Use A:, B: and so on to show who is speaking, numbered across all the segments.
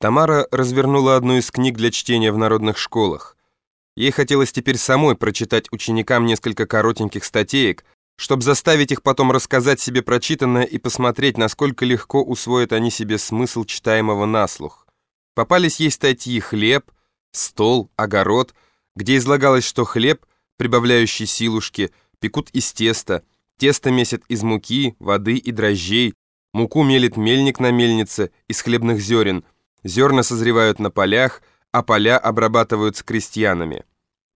A: Тамара развернула одну из книг для чтения в народных школах. Ей хотелось теперь самой прочитать ученикам несколько коротеньких статеек, чтобы заставить их потом рассказать себе прочитанное и посмотреть, насколько легко усвоят они себе смысл читаемого на слух. Попались ей статьи «Хлеб», «Стол», «Огород», где излагалось, что хлеб, прибавляющий силушки, пекут из теста, тесто месят из муки, воды и дрожжей, муку мелит мельник на мельнице из хлебных зерен – Зерна созревают на полях, а поля обрабатываются крестьянами.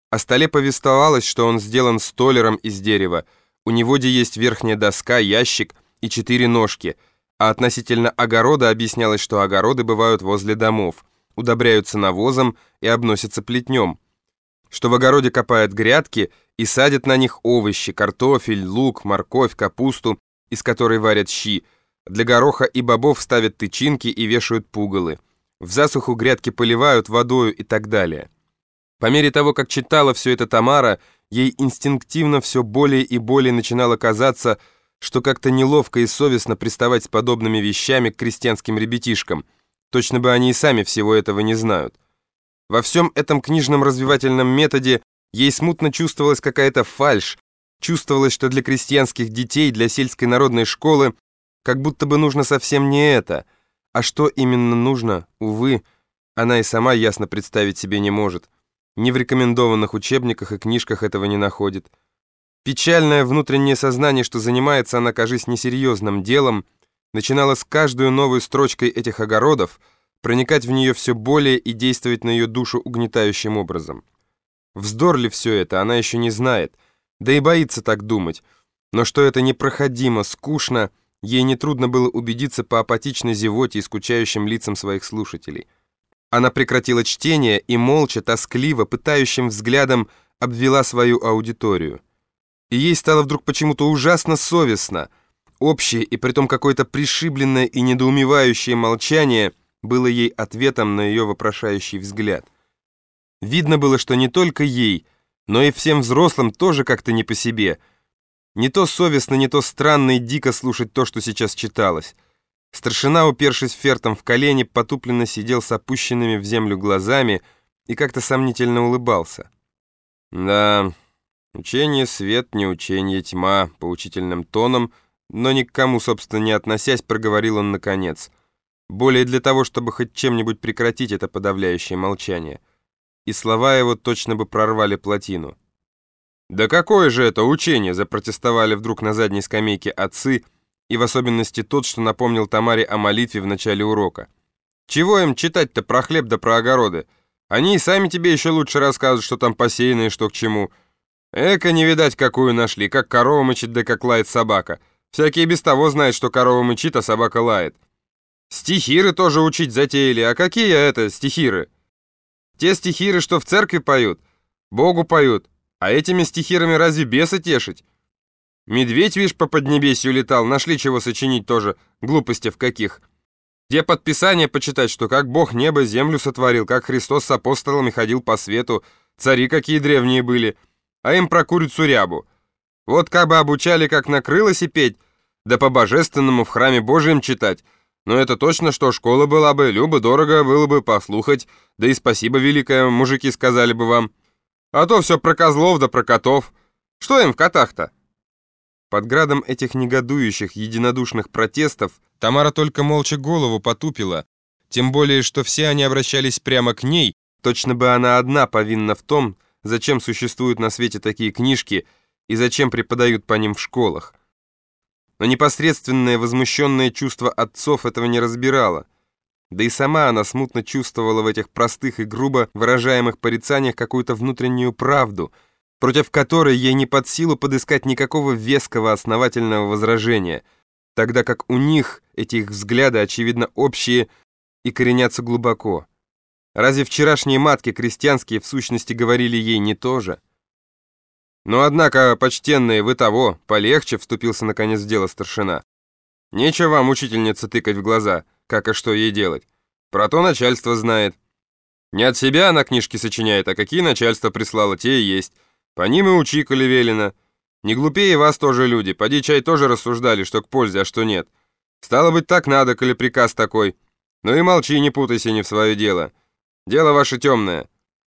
A: О столе повествовалось, что он сделан столером из дерева, у него где есть верхняя доска, ящик и четыре ножки, а относительно огорода объяснялось, что огороды бывают возле домов, удобряются навозом и обносятся плетнем, что в огороде копают грядки и садят на них овощи, картофель, лук, морковь, капусту, из которой варят щи, для гороха и бобов ставят тычинки и вешают пугалы. В засуху грядки поливают водою и так далее. По мере того, как читала все это Тамара, ей инстинктивно все более и более начинало казаться, что как-то неловко и совестно приставать с подобными вещами к крестьянским ребятишкам. Точно бы они и сами всего этого не знают. Во всем этом книжном развивательном методе ей смутно чувствовалась какая-то фальшь, чувствовалось, что для крестьянских детей, для сельской народной школы, как будто бы нужно совсем не это — а что именно нужно, увы, она и сама ясно представить себе не может. Ни в рекомендованных учебниках и книжках этого не находит. Печальное внутреннее сознание, что занимается она, кажись, несерьезным делом, начинало с каждой новой строчкой этих огородов проникать в нее все более и действовать на ее душу угнетающим образом. Вздор ли все это, она еще не знает, да и боится так думать, но что это непроходимо, скучно, Ей нетрудно было убедиться по апатичной зевоте и скучающим лицам своих слушателей. Она прекратила чтение и молча, тоскливо, пытающим взглядом обвела свою аудиторию. И ей стало вдруг почему-то ужасно совестно. Общее и притом какое-то пришибленное и недоумевающее молчание было ей ответом на ее вопрошающий взгляд. Видно было, что не только ей, но и всем взрослым тоже как-то не по себе – не то совестно, не то странно и дико слушать то, что сейчас читалось. Старшина, упершись фертом в колени, потупленно сидел с опущенными в землю глазами и как-то сомнительно улыбался. «Да, учение свет, не учение тьма», — поучительным тоном, но ни к кому, собственно, не относясь, проговорил он наконец. Более для того, чтобы хоть чем-нибудь прекратить это подавляющее молчание. И слова его точно бы прорвали плотину. «Да какое же это учение?» – запротестовали вдруг на задней скамейке отцы, и в особенности тот, что напомнил Тамаре о молитве в начале урока. «Чего им читать-то про хлеб да про огороды? Они и сами тебе еще лучше расскажут, что там посеяно и что к чему. Эка, не видать, какую нашли, как корова мычит да как лает собака. Всякие без того знают, что корова мычит, а собака лает. Стихиры тоже учить затеяли, а какие это стихиры? Те стихиры, что в церкви поют, Богу поют, а этими стихирами разве беса тешить? Медведь, вишь, по поднебесью летал, нашли чего сочинить тоже, глупости в каких. Где подписание почитать, что как Бог небо землю сотворил, как Христос с апостолами ходил по свету, цари какие древние были, а им про курицу рябу. Вот как бы обучали, как накрылось и петь, да по-божественному в храме Божьем читать. Но это точно, что школа была бы, любо дорого было бы послухать, да и спасибо великое, мужики сказали бы вам. А то все про козлов да про котов. Что им в котах-то? Под градом этих негодующих, единодушных протестов Тамара только молча голову потупила, тем более, что все они обращались прямо к ней, точно бы она одна повинна в том, зачем существуют на свете такие книжки и зачем преподают по ним в школах. Но непосредственное возмущенное чувство отцов этого не разбирало. Да и сама она смутно чувствовала в этих простых и грубо выражаемых порицаниях какую-то внутреннюю правду, против которой ей не под силу подыскать никакого веского основательного возражения, тогда как у них эти их взгляды, очевидно, общие и коренятся глубоко. Разве вчерашние матки крестьянские в сущности говорили ей не то же? «Но, однако, почтенные, вы того, полегче», — вступился наконец в дело старшина. «Нечего вам, учительница, тыкать в глаза» как и что ей делать. Про то начальство знает. Не от себя она книжки сочиняет, а какие начальство прислало, те и есть. По ним и учи, коли велено. Не глупее вас тоже люди, поди чай тоже рассуждали, что к пользе, а что нет. Стало быть, так надо, коли приказ такой. Ну и молчи, не путайся не в свое дело. Дело ваше темное.